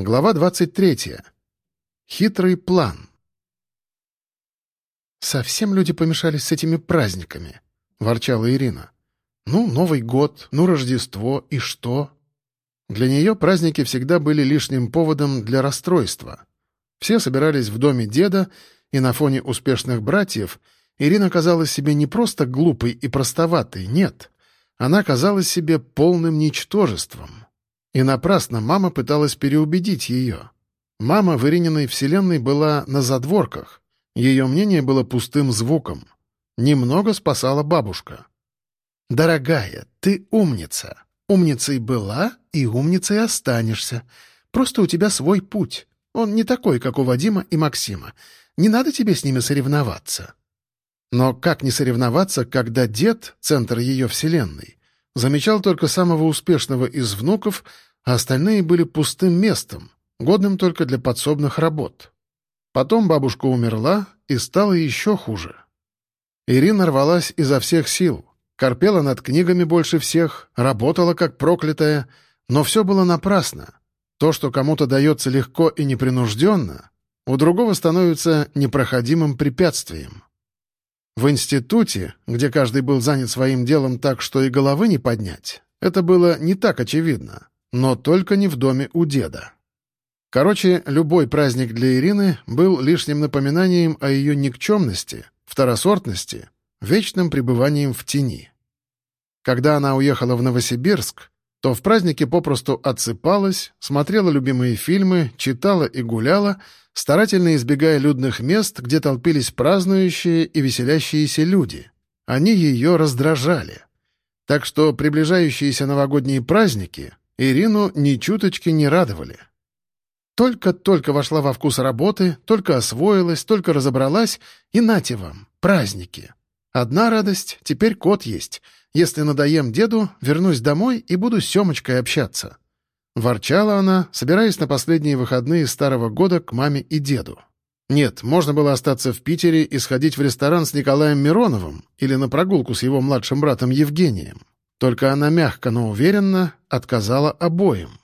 Глава 23. Хитрый план. «Совсем люди помешались с этими праздниками», — ворчала Ирина. «Ну, Новый год, ну, Рождество, и что?» Для нее праздники всегда были лишним поводом для расстройства. Все собирались в доме деда, и на фоне успешных братьев Ирина казалась себе не просто глупой и простоватой, нет. Она казалась себе полным ничтожеством. И напрасно мама пыталась переубедить ее. Мама в Ирининой вселенной была на задворках. Ее мнение было пустым звуком. Немного спасала бабушка. «Дорогая, ты умница. Умницей была и умницей останешься. Просто у тебя свой путь. Он не такой, как у Вадима и Максима. Не надо тебе с ними соревноваться». Но как не соревноваться, когда дед — центр ее вселенной? Замечал только самого успешного из внуков, а остальные были пустым местом, годным только для подсобных работ. Потом бабушка умерла, и стало еще хуже. Ирина рвалась изо всех сил, корпела над книгами больше всех, работала как проклятая, но все было напрасно. То, что кому-то дается легко и непринужденно, у другого становится непроходимым препятствием. В институте, где каждый был занят своим делом так, что и головы не поднять, это было не так очевидно, но только не в доме у деда. Короче, любой праздник для Ирины был лишним напоминанием о ее никчемности, второсортности, вечным пребыванием в тени. Когда она уехала в Новосибирск, то в празднике попросту отсыпалась, смотрела любимые фильмы, читала и гуляла, старательно избегая людных мест, где толпились празднующие и веселящиеся люди. Они ее раздражали. Так что приближающиеся новогодние праздники Ирину ни чуточки не радовали. Только-только вошла во вкус работы, только освоилась, только разобралась, и нате вам, праздники. Одна радость, теперь кот есть. Если надоем деду, вернусь домой и буду с Семочкой общаться. Ворчала она, собираясь на последние выходные старого года к маме и деду. Нет, можно было остаться в Питере и сходить в ресторан с Николаем Мироновым или на прогулку с его младшим братом Евгением. Только она мягко, но уверенно отказала обоим.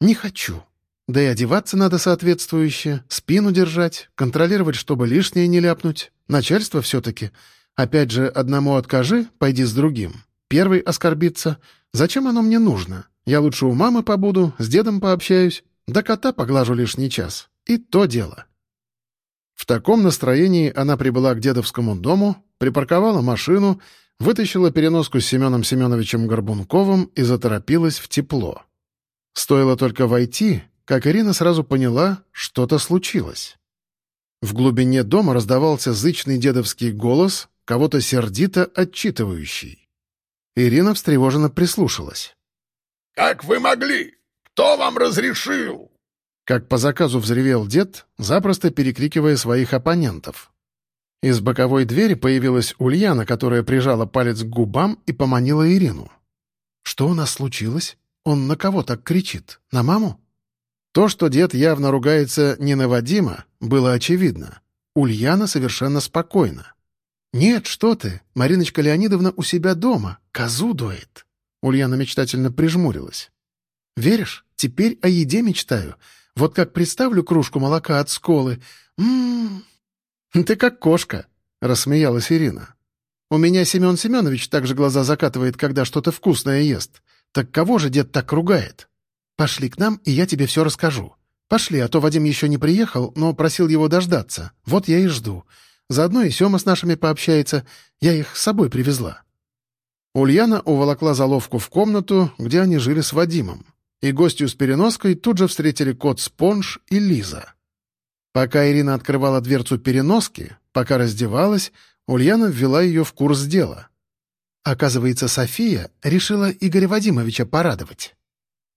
«Не хочу. Да и одеваться надо соответствующе, спину держать, контролировать, чтобы лишнее не ляпнуть. Начальство все-таки. Опять же, одному откажи, пойди с другим. Первый оскорбится. Зачем оно мне нужно? Я лучше у мамы побуду, с дедом пообщаюсь, да кота поглажу лишний час. И то дело. В таком настроении она прибыла к дедовскому дому, припарковала машину, вытащила переноску с Семеном Семеновичем Горбунковым и заторопилась в тепло. Стоило только войти, как Ирина сразу поняла, что-то случилось. В глубине дома раздавался зычный дедовский голос, кого-то сердито отчитывающий. Ирина встревоженно прислушалась. «Как вы могли? Кто вам разрешил?» Как по заказу взревел дед, запросто перекрикивая своих оппонентов. Из боковой двери появилась Ульяна, которая прижала палец к губам и поманила Ирину. «Что у нас случилось? Он на кого так кричит? На маму?» То, что дед явно ругается не на Вадима, было очевидно. Ульяна совершенно спокойна. «Нет, что ты, Мариночка Леонидовна у себя дома, козу дует». Ульяна мечтательно прижмурилась. «Веришь? Теперь о еде мечтаю. Вот как представлю кружку молока от сколы. Ммм... Ты как кошка», — рассмеялась Ирина. «У меня Семен Семенович также глаза закатывает, когда что-то вкусное ест. Так кого же дед так ругает? Пошли к нам, и я тебе все расскажу. Пошли, а то Вадим еще не приехал, но просил его дождаться. Вот я и жду. Заодно и Сема с нашими пообщается. Я их с собой привезла». Ульяна уволокла заловку в комнату, где они жили с Вадимом, и гостью с переноской тут же встретили кот Спонж и Лиза. Пока Ирина открывала дверцу переноски, пока раздевалась, Ульяна ввела ее в курс дела. Оказывается, София решила Игоря Вадимовича порадовать.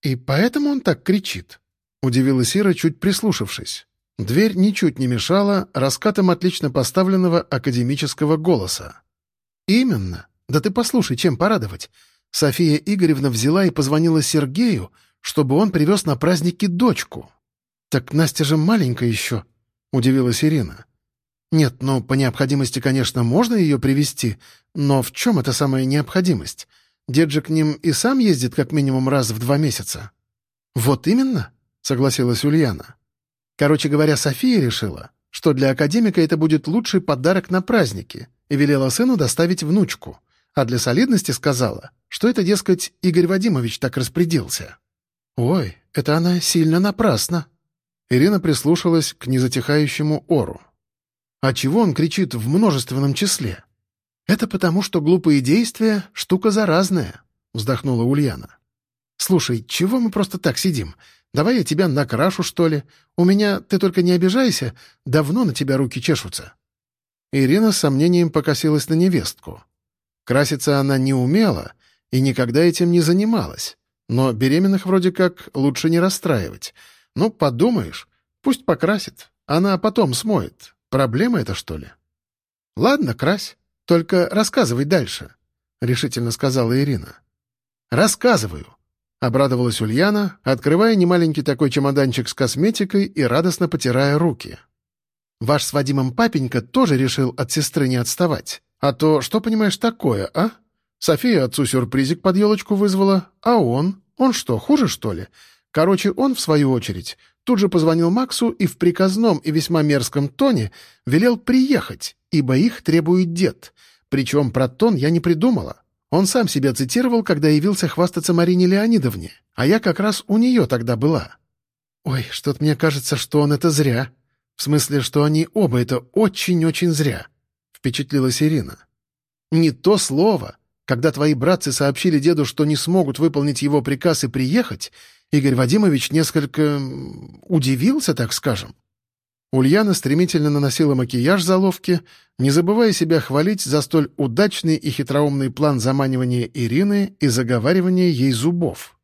«И поэтому он так кричит?» — удивилась Ира, чуть прислушавшись. Дверь ничуть не мешала раскатам отлично поставленного академического голоса. «Именно. Да ты послушай, чем порадовать. София Игоревна взяла и позвонила Сергею, чтобы он привез на праздники дочку. Так Настя же маленькая еще, — удивилась Ирина. Нет, ну, по необходимости, конечно, можно ее привести, но в чем эта самая необходимость? Дед же к ним и сам ездит как минимум раз в два месяца. Вот именно. согласилась Ульяна. Короче говоря, София решила, что для академика это будет лучший подарок на праздники, и велела сыну доставить внучку, а для солидности сказала, что это, дескать, Игорь Вадимович так распорядился. «Ой, это она сильно напрасно». Ирина прислушалась к незатихающему ору. «А чего он кричит в множественном числе?» «Это потому, что глупые действия — штука заразная», — вздохнула Ульяна. «Слушай, чего мы просто так сидим? Давай я тебя накрашу, что ли? У меня, ты только не обижайся, давно на тебя руки чешутся». Ирина с сомнением покосилась на невестку. Краситься она не умела и никогда этим не занималась, но беременных вроде как лучше не расстраивать. Ну, подумаешь, пусть покрасит, она потом смоет. Проблема это, что ли? «Ладно, крась, только рассказывай дальше», — решительно сказала Ирина. «Рассказываю», — обрадовалась Ульяна, открывая немаленький такой чемоданчик с косметикой и радостно потирая руки. «Ваш с Вадимом папенька тоже решил от сестры не отставать. А то что, понимаешь, такое, а? София отцу сюрпризик под елочку вызвала, а он? Он что, хуже, что ли? Короче, он, в свою очередь, тут же позвонил Максу и в приказном и весьма мерзком тоне велел приехать, ибо их требует дед. Причем про тон я не придумала. Он сам себя цитировал, когда явился хвастаться Марине Леонидовне, а я как раз у нее тогда была. Ой, что-то мне кажется, что он это зря. В смысле, что они оба это очень-очень зря. Впечатлилась Ирина. Не то слово. Когда твои братцы сообщили деду, что не смогут выполнить его приказ и приехать, Игорь Вадимович несколько... удивился, так скажем. Ульяна стремительно наносила макияж заловки, не забывая себя хвалить за столь удачный и хитроумный план заманивания Ирины и заговаривания ей зубов.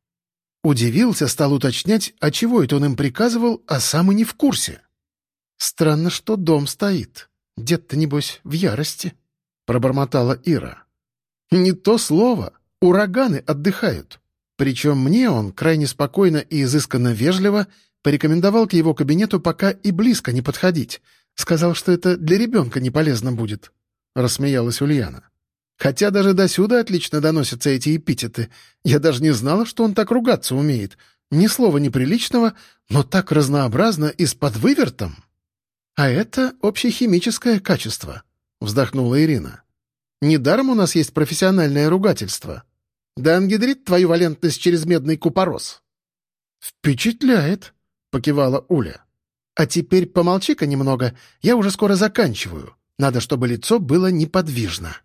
Удивился, стал уточнять, а чего это он им приказывал, а сам и не в курсе. «Странно, что дом стоит. Дед-то, небось, в ярости», — пробормотала Ира. «Не то слово. Ураганы отдыхают. Причем мне он крайне спокойно и изысканно вежливо Порекомендовал к его кабинету пока и близко не подходить. Сказал, что это для ребенка не полезно будет. Рассмеялась Ульяна. Хотя даже до сюда отлично доносятся эти эпитеты. Я даже не знала, что он так ругаться умеет. Ни слова неприличного, но так разнообразно и с подвывертом. А это общехимическое качество, вздохнула Ирина. Недаром у нас есть профессиональное ругательство. Да ангидрит твою валентность через медный купорос. Впечатляет, покивала Уля. «А теперь помолчи-ка немного, я уже скоро заканчиваю. Надо, чтобы лицо было неподвижно».